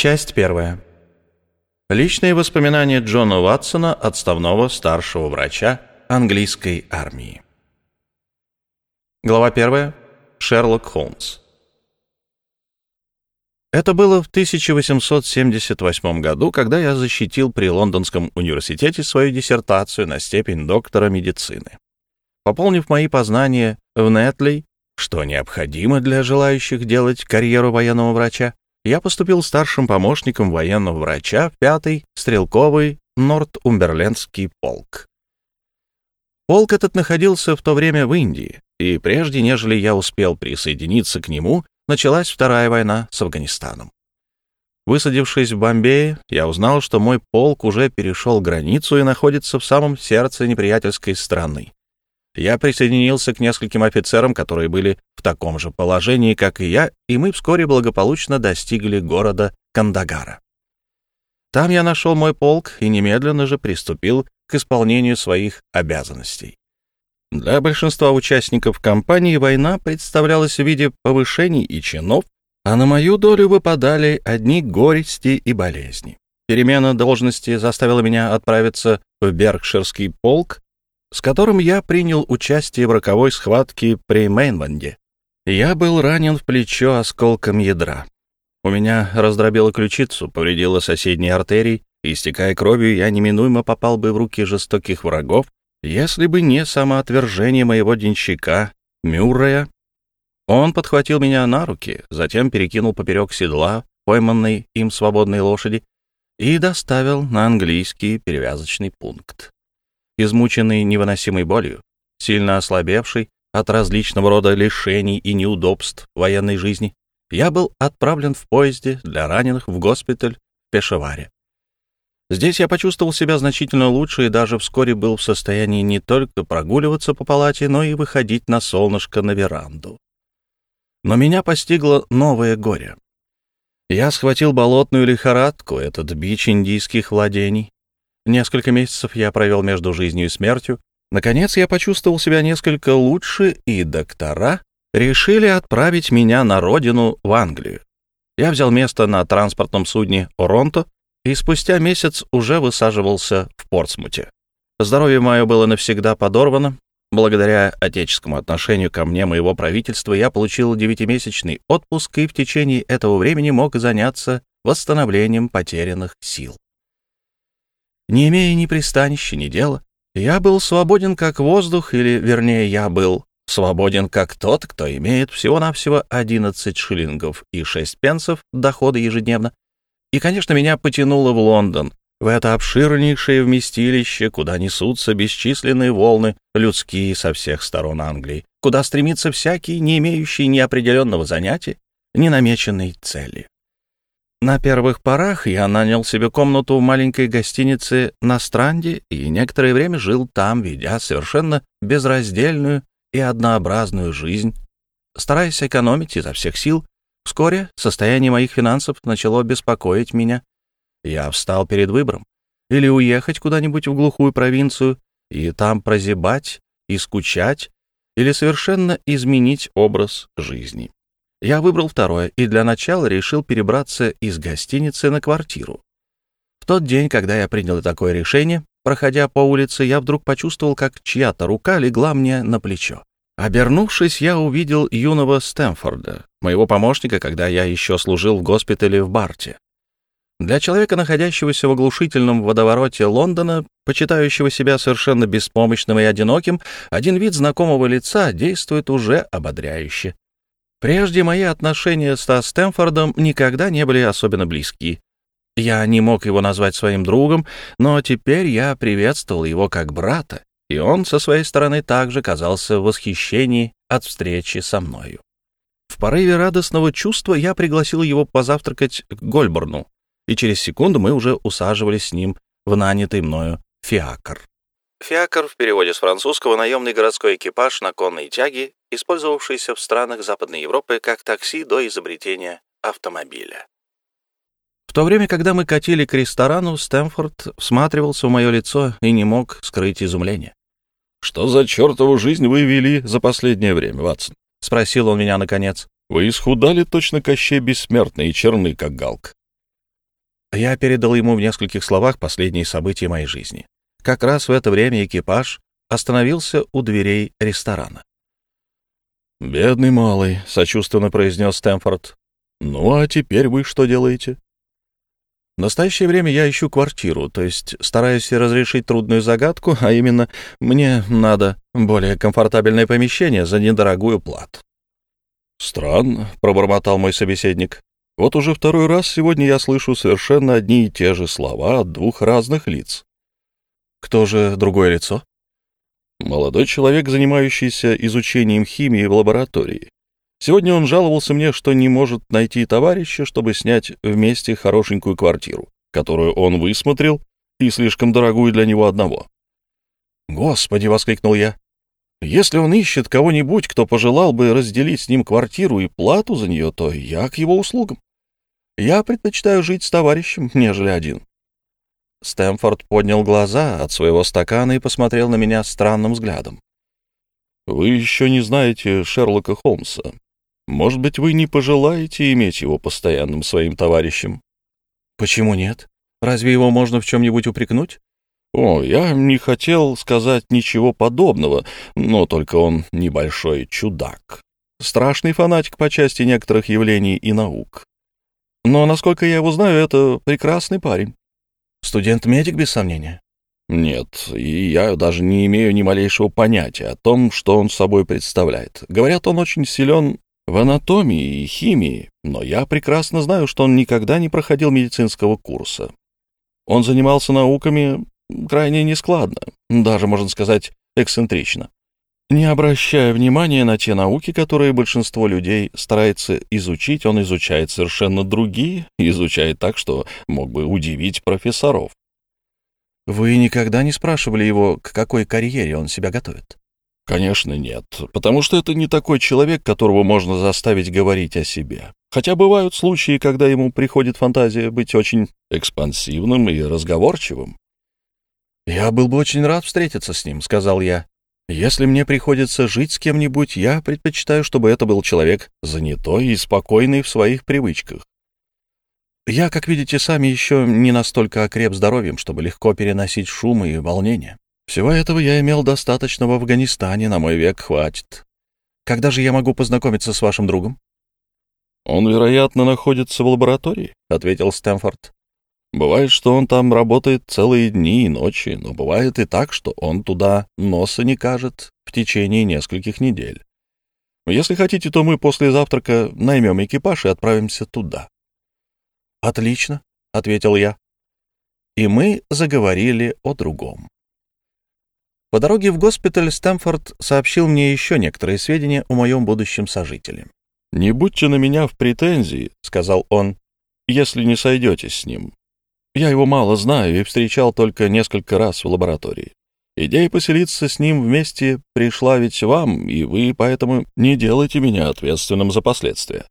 Часть первая. Личные воспоминания Джона Ватсона, отставного старшего врача английской армии. Глава первая. Шерлок Холмс. Это было в 1878 году, когда я защитил при Лондонском университете свою диссертацию на степень доктора медицины. Пополнив мои познания в Нетли, что необходимо для желающих делать карьеру военного врача, я поступил старшим помощником военного врача в 5-й стрелковый Нортумберлендский полк. Полк этот находился в то время в Индии, и прежде, нежели я успел присоединиться к нему, началась Вторая война с Афганистаном. Высадившись в Бомбее, я узнал, что мой полк уже перешел границу и находится в самом сердце неприятельской страны. Я присоединился к нескольким офицерам, которые были в таком же положении, как и я, и мы вскоре благополучно достигли города Кандагара. Там я нашел мой полк и немедленно же приступил к исполнению своих обязанностей. Для большинства участников кампании война представлялась в виде повышений и чинов, а на мою долю выпадали одни горести и болезни. Перемена должности заставила меня отправиться в Беркширский полк, с которым я принял участие в роковой схватке при Мейнланде. Я был ранен в плечо осколком ядра. У меня раздробило ключицу, повредило соседние артерии, и, истекая кровью, я неминуемо попал бы в руки жестоких врагов, если бы не самоотвержение моего денщика Мюррея. Он подхватил меня на руки, затем перекинул поперек седла, пойманной им свободной лошади, и доставил на английский перевязочный пункт измученный невыносимой болью, сильно ослабевший от различного рода лишений и неудобств военной жизни, я был отправлен в поезде для раненых в госпиталь в Пешеваре. Здесь я почувствовал себя значительно лучше и даже вскоре был в состоянии не только прогуливаться по палате, но и выходить на солнышко на веранду. Но меня постигло новое горе. Я схватил болотную лихорадку, этот бич индийских владений, Несколько месяцев я провел между жизнью и смертью. Наконец я почувствовал себя несколько лучше, и доктора решили отправить меня на родину в Англию. Я взял место на транспортном судне «Оронто» и спустя месяц уже высаживался в Портсмуте. Здоровье мое было навсегда подорвано. Благодаря отеческому отношению ко мне моего правительства я получил девятимесячный отпуск и в течение этого времени мог заняться восстановлением потерянных сил. Не имея ни пристанища, ни дела, я был свободен как воздух, или, вернее, я был свободен как тот, кто имеет всего-навсего 11 шиллингов и 6 пенсов дохода ежедневно. И, конечно, меня потянуло в Лондон, в это обширнейшее вместилище, куда несутся бесчисленные волны людские со всех сторон Англии, куда стремится всякий, не имеющий ни определенного занятия, ни намеченной цели. На первых порах я нанял себе комнату в маленькой гостинице на Странде и некоторое время жил там, ведя совершенно безраздельную и однообразную жизнь, стараясь экономить изо всех сил. Вскоре состояние моих финансов начало беспокоить меня. Я встал перед выбором или уехать куда-нибудь в глухую провинцию и там прозябать и скучать, или совершенно изменить образ жизни. Я выбрал второе и для начала решил перебраться из гостиницы на квартиру. В тот день, когда я принял такое решение, проходя по улице, я вдруг почувствовал, как чья-то рука легла мне на плечо. Обернувшись, я увидел юного Стэнфорда, моего помощника, когда я еще служил в госпитале в Барте. Для человека, находящегося в оглушительном водовороте Лондона, почитающего себя совершенно беспомощным и одиноким, один вид знакомого лица действует уже ободряюще. Прежде мои отношения со Стэнфордом никогда не были особенно близки. Я не мог его назвать своим другом, но теперь я приветствовал его как брата, и он со своей стороны также казался в восхищении от встречи со мною. В порыве радостного чувства я пригласил его позавтракать к Гольборну, и через секунду мы уже усаживались с ним в нанятый мною фиакр. Фиакр в переводе с французского наемный городской экипаж на конной тяге, использовавшийся в странах Западной Европы как такси до изобретения автомобиля. В то время, когда мы катили к ресторану, Стэнфорд всматривался в мое лицо и не мог скрыть изумление. «Что за чертову жизнь вы вели за последнее время, Ватсон?» — спросил он меня наконец. «Вы исхудали точно Кощей Бессмертный и черны, как галк». Я передал ему в нескольких словах последние события моей жизни. Как раз в это время экипаж остановился у дверей ресторана. «Бедный малый», — сочувственно произнес Стэнфорд. «Ну, а теперь вы что делаете?» В настоящее время я ищу квартиру, то есть стараюсь разрешить трудную загадку, а именно мне надо более комфортабельное помещение за недорогую плату. «Странно», — пробормотал мой собеседник. «Вот уже второй раз сегодня я слышу совершенно одни и те же слова от двух разных лиц». «Кто же другое лицо?» «Молодой человек, занимающийся изучением химии в лаборатории. Сегодня он жаловался мне, что не может найти товарища, чтобы снять вместе хорошенькую квартиру, которую он высмотрел, и слишком дорогую для него одного. «Господи!» — воскликнул я. «Если он ищет кого-нибудь, кто пожелал бы разделить с ним квартиру и плату за нее, то я к его услугам. Я предпочитаю жить с товарищем, нежели один». Стэмфорд поднял глаза от своего стакана и посмотрел на меня странным взглядом. «Вы еще не знаете Шерлока Холмса. Может быть, вы не пожелаете иметь его постоянным своим товарищем? Почему нет? Разве его можно в чем-нибудь упрекнуть? О, я не хотел сказать ничего подобного, но только он небольшой чудак. Страшный фанатик по части некоторых явлений и наук. Но, насколько я его знаю, это прекрасный парень. Студент-медик, без сомнения. Нет, и я даже не имею ни малейшего понятия о том, что он собой представляет. Говорят, он очень силен в анатомии и химии, но я прекрасно знаю, что он никогда не проходил медицинского курса. Он занимался науками крайне нескладно, даже, можно сказать, эксцентрично. Не обращая внимания на те науки, которые большинство людей старается изучить, он изучает совершенно другие, изучает так, что мог бы удивить профессоров. Вы никогда не спрашивали его, к какой карьере он себя готовит? Конечно, нет, потому что это не такой человек, которого можно заставить говорить о себе. Хотя бывают случаи, когда ему приходит фантазия быть очень экспансивным и разговорчивым. «Я был бы очень рад встретиться с ним», — сказал я. «Если мне приходится жить с кем-нибудь, я предпочитаю, чтобы это был человек занятой и спокойный в своих привычках. Я, как видите, сами еще не настолько окреп здоровьем, чтобы легко переносить шумы и волнения. Всего этого я имел достаточно в Афганистане, на мой век хватит. Когда же я могу познакомиться с вашим другом? Он, вероятно, находится в лаборатории, ответил Стэнфорд. Бывает, что он там работает целые дни и ночи, но бывает и так, что он туда носа не кажет в течение нескольких недель. Если хотите, то мы после завтрака наймем экипаж и отправимся туда. Отлично, ответил я. И мы заговорили о другом. По дороге в госпиталь Стэмфорд сообщил мне еще некоторые сведения о моем будущем сожителе. «Не будьте на меня в претензии», — сказал он, — «если не сойдетесь с ним. Я его мало знаю и встречал только несколько раз в лаборатории. Идея поселиться с ним вместе пришла ведь вам, и вы поэтому не делайте меня ответственным за последствия».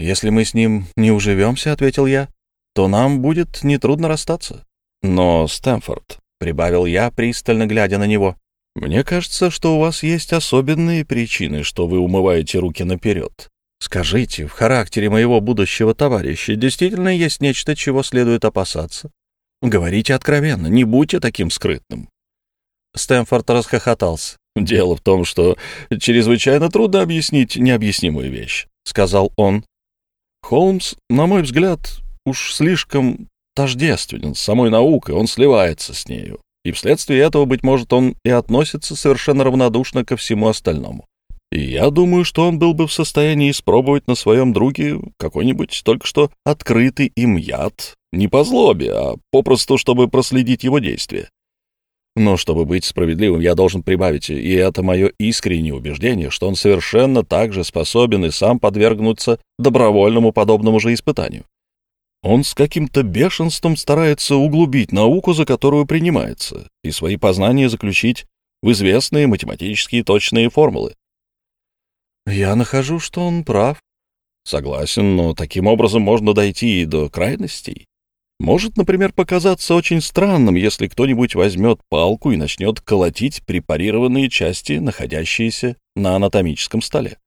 «Если мы с ним не уживемся», — ответил я, — «то нам будет нетрудно расстаться». «Но, Стэнфорд, — прибавил я, пристально глядя на него. «Мне кажется, что у вас есть особенные причины, что вы умываете руки наперед. Скажите, в характере моего будущего товарища действительно есть нечто, чего следует опасаться? Говорите откровенно, не будьте таким скрытным». Стэнфорд расхохотался. «Дело в том, что чрезвычайно трудно объяснить необъяснимую вещь», — сказал он. «Холмс, на мой взгляд, уж слишком тождественен с самой наукой, он сливается с нею. И вследствие этого, быть может, он и относится совершенно равнодушно ко всему остальному. Я думаю, что он был бы в состоянии испробовать на своем друге какой-нибудь только что открытый им яд, не по злобе, а попросту, чтобы проследить его действия. Но чтобы быть справедливым, я должен прибавить, и это мое искреннее убеждение, что он совершенно так же способен и сам подвергнуться добровольному подобному же испытанию. Он с каким-то бешенством старается углубить науку, за которую принимается, и свои познания заключить в известные математические точные формулы. Я нахожу, что он прав. Согласен, но таким образом можно дойти и до крайностей. Может, например, показаться очень странным, если кто-нибудь возьмет палку и начнет колотить препарированные части, находящиеся на анатомическом столе.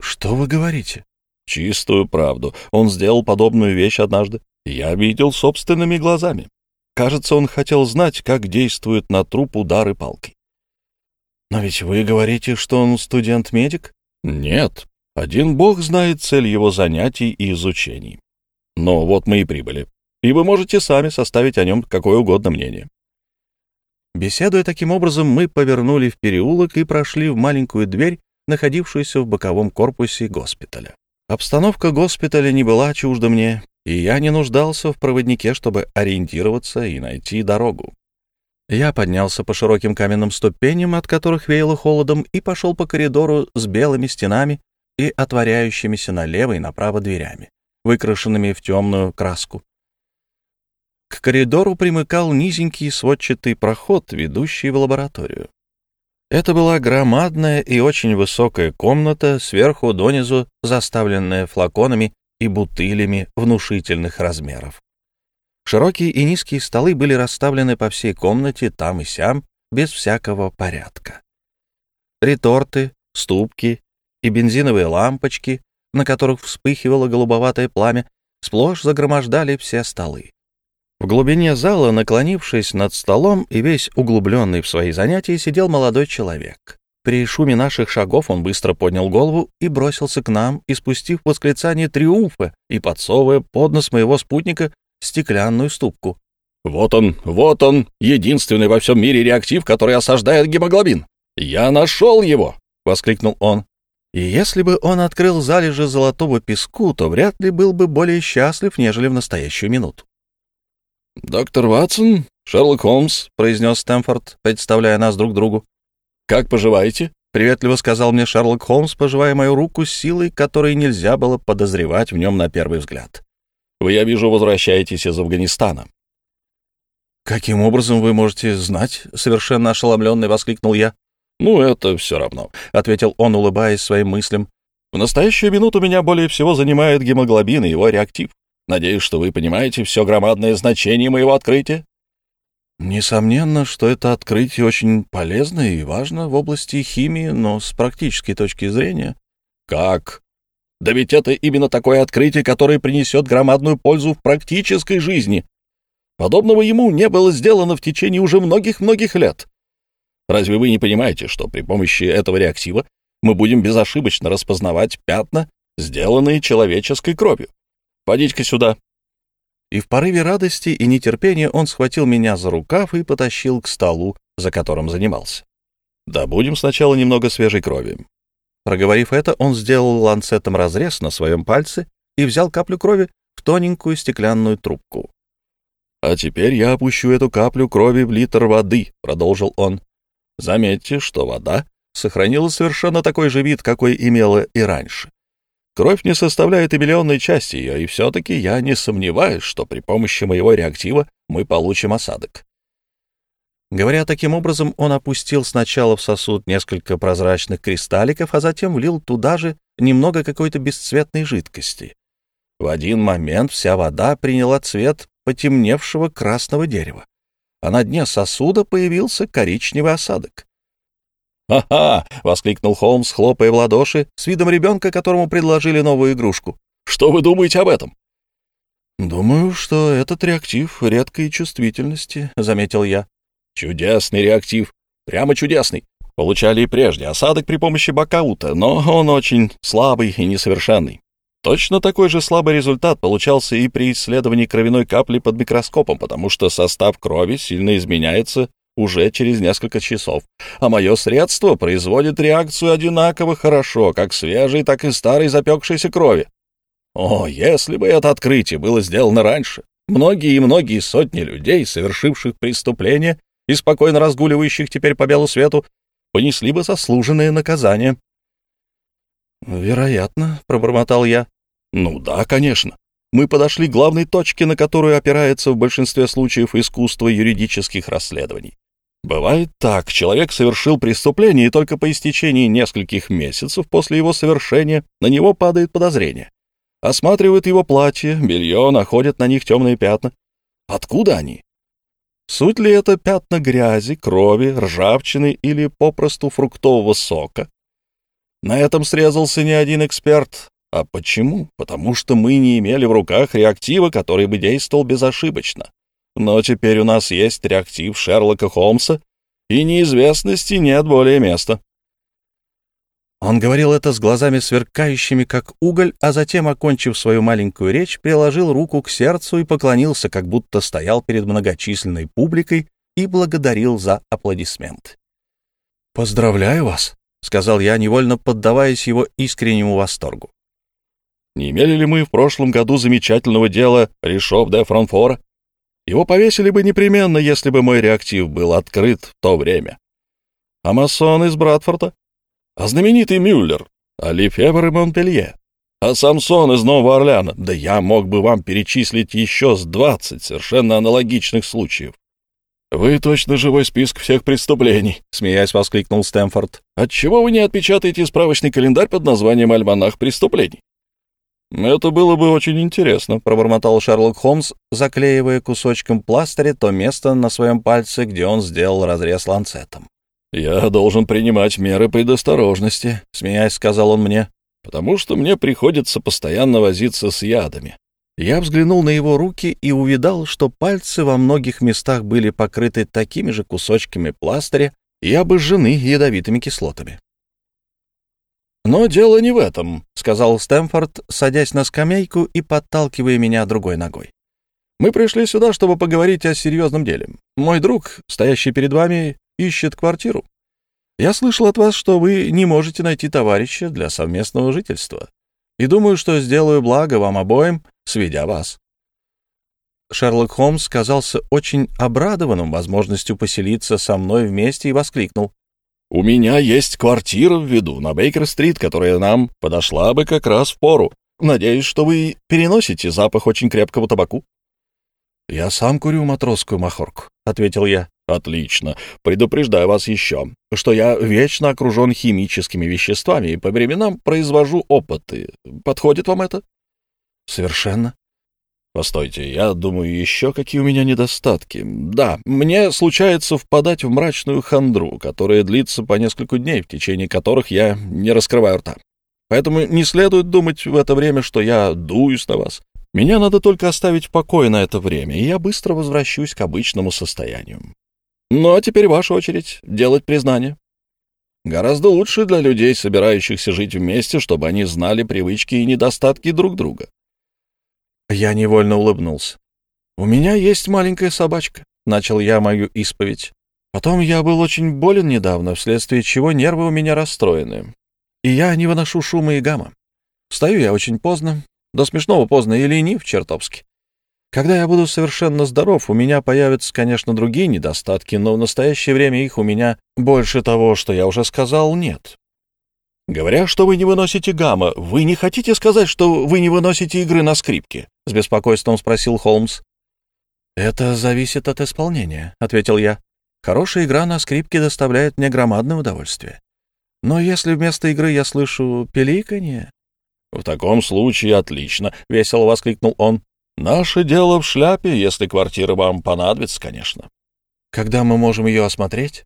Что вы говорите? Чистую правду. Он сделал подобную вещь однажды. Я видел собственными глазами. Кажется, он хотел знать, как действуют на труп удары палкой. «Но ведь вы говорите, что он студент-медик?» «Нет. Один бог знает цель его занятий и изучений. Но вот мы и прибыли. И вы можете сами составить о нем какое угодно мнение». Беседуя таким образом, мы повернули в переулок и прошли в маленькую дверь, находившуюся в боковом корпусе госпиталя. Обстановка госпиталя не была чужда мне, и я не нуждался в проводнике, чтобы ориентироваться и найти дорогу. Я поднялся по широким каменным ступеням, от которых веяло холодом, и пошел по коридору с белыми стенами и отворяющимися налево и направо дверями, выкрашенными в темную краску. К коридору примыкал низенький сводчатый проход, ведущий в лабораторию. Это была громадная и очень высокая комната, сверху донизу заставленная флаконами и бутылями внушительных размеров. Широкие и низкие столы были расставлены по всей комнате, там и сям, без всякого порядка. Реторты, ступки и бензиновые лампочки, на которых вспыхивало голубоватое пламя, сплошь загромождали все столы. В глубине зала, наклонившись над столом и весь углубленный в свои занятия, сидел молодой человек. При шуме наших шагов он быстро поднял голову и бросился к нам, испустив восклицание триумфа и подсовывая под нос моего спутника стеклянную ступку. «Вот он, вот он, единственный во всем мире реактив, который осаждает гемоглобин! Я нашел его!» — воскликнул он. И если бы он открыл залежи золотого песку, то вряд ли был бы более счастлив, нежели в настоящую минуту. «Доктор Ватсон, Шерлок Холмс», — произнес Стэнфорд, представляя нас друг другу. «Как поживаете?» — приветливо сказал мне Шерлок Холмс, поживая мою руку с силой, которой нельзя было подозревать в нем на первый взгляд. Вы, я вижу, возвращаетесь из Афганистана. «Каким образом вы можете знать?» — совершенно ошеломленный воскликнул я. «Ну, это все равно», — ответил он, улыбаясь своим мыслям. «В настоящую минуту меня более всего занимает гемоглобин и его реактив. Надеюсь, что вы понимаете все громадное значение моего открытия». «Несомненно, что это открытие очень полезно и важно в области химии, но с практической точки зрения...» «Как?» Да ведь это именно такое открытие, которое принесет громадную пользу в практической жизни. Подобного ему не было сделано в течение уже многих-многих лет. Разве вы не понимаете, что при помощи этого реактива мы будем безошибочно распознавать пятна, сделанные человеческой кровью? Подите-ка сюда. И в порыве радости и нетерпения он схватил меня за рукав и потащил к столу, за которым занимался. Да будем сначала немного свежей крови. Проговорив это, он сделал ланцетом разрез на своем пальце и взял каплю крови в тоненькую стеклянную трубку. «А теперь я опущу эту каплю крови в литр воды», — продолжил он. «Заметьте, что вода сохранила совершенно такой же вид, какой имела и раньше. Кровь не составляет и миллионной части ее, и все-таки я не сомневаюсь, что при помощи моего реактива мы получим осадок. Говоря таким образом, он опустил сначала в сосуд несколько прозрачных кристалликов, а затем влил туда же немного какой-то бесцветной жидкости. В один момент вся вода приняла цвет потемневшего красного дерева, а на дне сосуда появился коричневый осадок. «Ха-ха!» — воскликнул Холмс, хлопая в ладоши, с видом ребенка, которому предложили новую игрушку. «Что вы думаете об этом?» «Думаю, что этот реактив редкой чувствительности», — заметил я. Чудесный реактив. Прямо чудесный. Получали и прежде осадок при помощи бакаута, но он очень слабый и несовершенный. Точно такой же слабый результат получался и при исследовании кровяной капли под микроскопом, потому что состав крови сильно изменяется уже через несколько часов, а мое средство производит реакцию одинаково хорошо, как свежей, так и старой запекшейся крови. О, если бы это открытие было сделано раньше! Многие и многие сотни людей, совершивших преступления, и спокойно разгуливающих теперь по белу свету, понесли бы заслуженное наказание. «Вероятно», — пробормотал я. «Ну да, конечно. Мы подошли к главной точке, на которую опирается в большинстве случаев искусство юридических расследований. Бывает так, человек совершил преступление, и только по истечении нескольких месяцев после его совершения на него падает подозрение. Осматривают его платье, белье, находят на них темные пятна. Откуда они? Суть ли это пятна грязи, крови, ржавчины или попросту фруктового сока? На этом срезался не один эксперт, А почему? Потому что мы не имели в руках реактива, который бы действовал безошибочно. Но теперь у нас есть реактив Шерлока Холмса, и неизвестности нет более места. Он говорил это с глазами сверкающими, как уголь, а затем, окончив свою маленькую речь, приложил руку к сердцу и поклонился, как будто стоял перед многочисленной публикой и благодарил за аплодисмент. «Поздравляю вас», — сказал я, невольно поддаваясь его искреннему восторгу. «Не имели ли мы в прошлом году замечательного дела Решов де Франфора? Его повесили бы непременно, если бы мой реактив был открыт в то время. А масон из Братфорда а знаменитый Мюллер, а Лефевр и Монпелье, а Самсон из Нового Орлеана. Да я мог бы вам перечислить еще с двадцать совершенно аналогичных случаев. «Вы точно живой список всех преступлений», — смеясь воскликнул Стэнфорд. «Отчего вы не отпечатаете справочный календарь под названием «Альманах преступлений»?» «Это было бы очень интересно», — пробормотал Шерлок Холмс, заклеивая кусочком пластыря то место на своем пальце, где он сделал разрез ланцетом. «Я должен принимать меры предосторожности», — смеясь сказал он мне, «потому что мне приходится постоянно возиться с ядами». Я взглянул на его руки и увидал, что пальцы во многих местах были покрыты такими же кусочками пластыря и обожжены ядовитыми кислотами. «Но дело не в этом», — сказал Стэнфорд, садясь на скамейку и подталкивая меня другой ногой. «Мы пришли сюда, чтобы поговорить о серьезном деле. Мой друг, стоящий перед вами, ищет квартиру. Я слышал от вас, что вы не можете найти товарища для совместного жительства. И думаю, что сделаю благо вам обоим, сведя вас. Шерлок Холмс казался очень обрадованным возможностью поселиться со мной вместе и воскликнул. «У меня есть квартира в виду на Бейкер-стрит, которая нам подошла бы как раз в пору. Надеюсь, что вы переносите запах очень крепкого табаку». «Я сам курю матросскую махорку», — ответил я. Отлично. Предупреждаю вас еще, что я вечно окружен химическими веществами и по временам произвожу опыты. Подходит вам это? Совершенно. Постойте, я думаю, еще какие у меня недостатки. Да, мне случается впадать в мрачную хандру, которая длится по несколько дней, в течение которых я не раскрываю рта. Поэтому не следует думать в это время, что я дуюсь на вас. Меня надо только оставить в покое на это время, и я быстро возвращусь к обычному состоянию. Ну, а теперь ваша очередь делать признание. Гораздо лучше для людей, собирающихся жить вместе, чтобы они знали привычки и недостатки друг друга. Я невольно улыбнулся. «У меня есть маленькая собачка», — начал я мою исповедь. Потом я был очень болен недавно, вследствие чего нервы у меня расстроены. И я не выношу шума и гамма. Встаю я очень поздно, до смешного поздно и ленив чертовски. Когда я буду совершенно здоров, у меня появятся, конечно, другие недостатки, но в настоящее время их у меня больше того, что я уже сказал, нет. Говоря, что вы не выносите гамма, вы не хотите сказать, что вы не выносите игры на скрипке? С беспокойством спросил Холмс. Это зависит от исполнения, ответил я. Хорошая игра на скрипке доставляет мне громадное удовольствие. Но если вместо игры я слышу пеликанье... — В таком случае отлично, — весело воскликнул он. Наше дело в шляпе, если квартира вам понадобится, конечно. Когда мы можем ее осмотреть?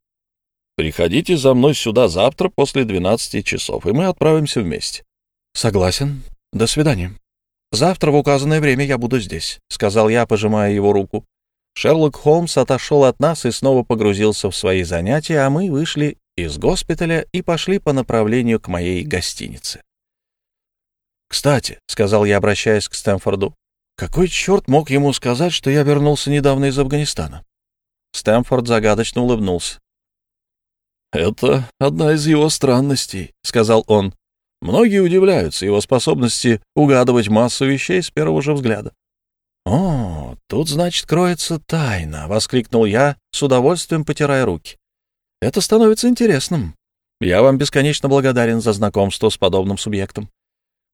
Приходите за мной сюда завтра после 12 часов, и мы отправимся вместе. Согласен. До свидания. Завтра в указанное время я буду здесь, сказал я, пожимая его руку. Шерлок Холмс отошел от нас и снова погрузился в свои занятия, а мы вышли из госпиталя и пошли по направлению к моей гостинице. «Кстати», — сказал я, обращаясь к Стэнфорду, какой черт мог ему сказать, что я вернулся недавно из Афганистана? Стэнфорд загадочно улыбнулся. «Это одна из его странностей», — сказал он. «Многие удивляются его способности угадывать массу вещей с первого же взгляда». «О, тут, значит, кроется тайна», — воскликнул я, с удовольствием потирая руки. «Это становится интересным. Я вам бесконечно благодарен за знакомство с подобным субъектом.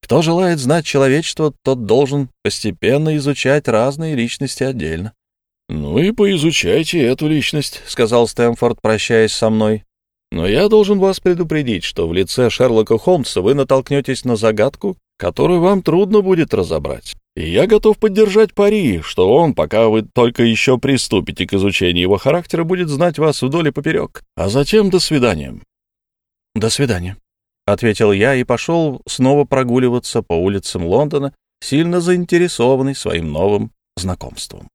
Кто желает знать человечество, тот должен постепенно изучать разные личности отдельно. — Ну и поизучайте эту личность, — сказал Стэнфорд, прощаясь со мной. — Но я должен вас предупредить, что в лице Шерлока Холмса вы натолкнетесь на загадку, которую вам трудно будет разобрать. И я готов поддержать пари, что он, пока вы только еще приступите к изучению его характера, будет знать вас вдоль и поперек. А затем до свидания. — До свидания. — ответил я и пошел снова прогуливаться по улицам Лондона, сильно заинтересованный своим новым знакомством.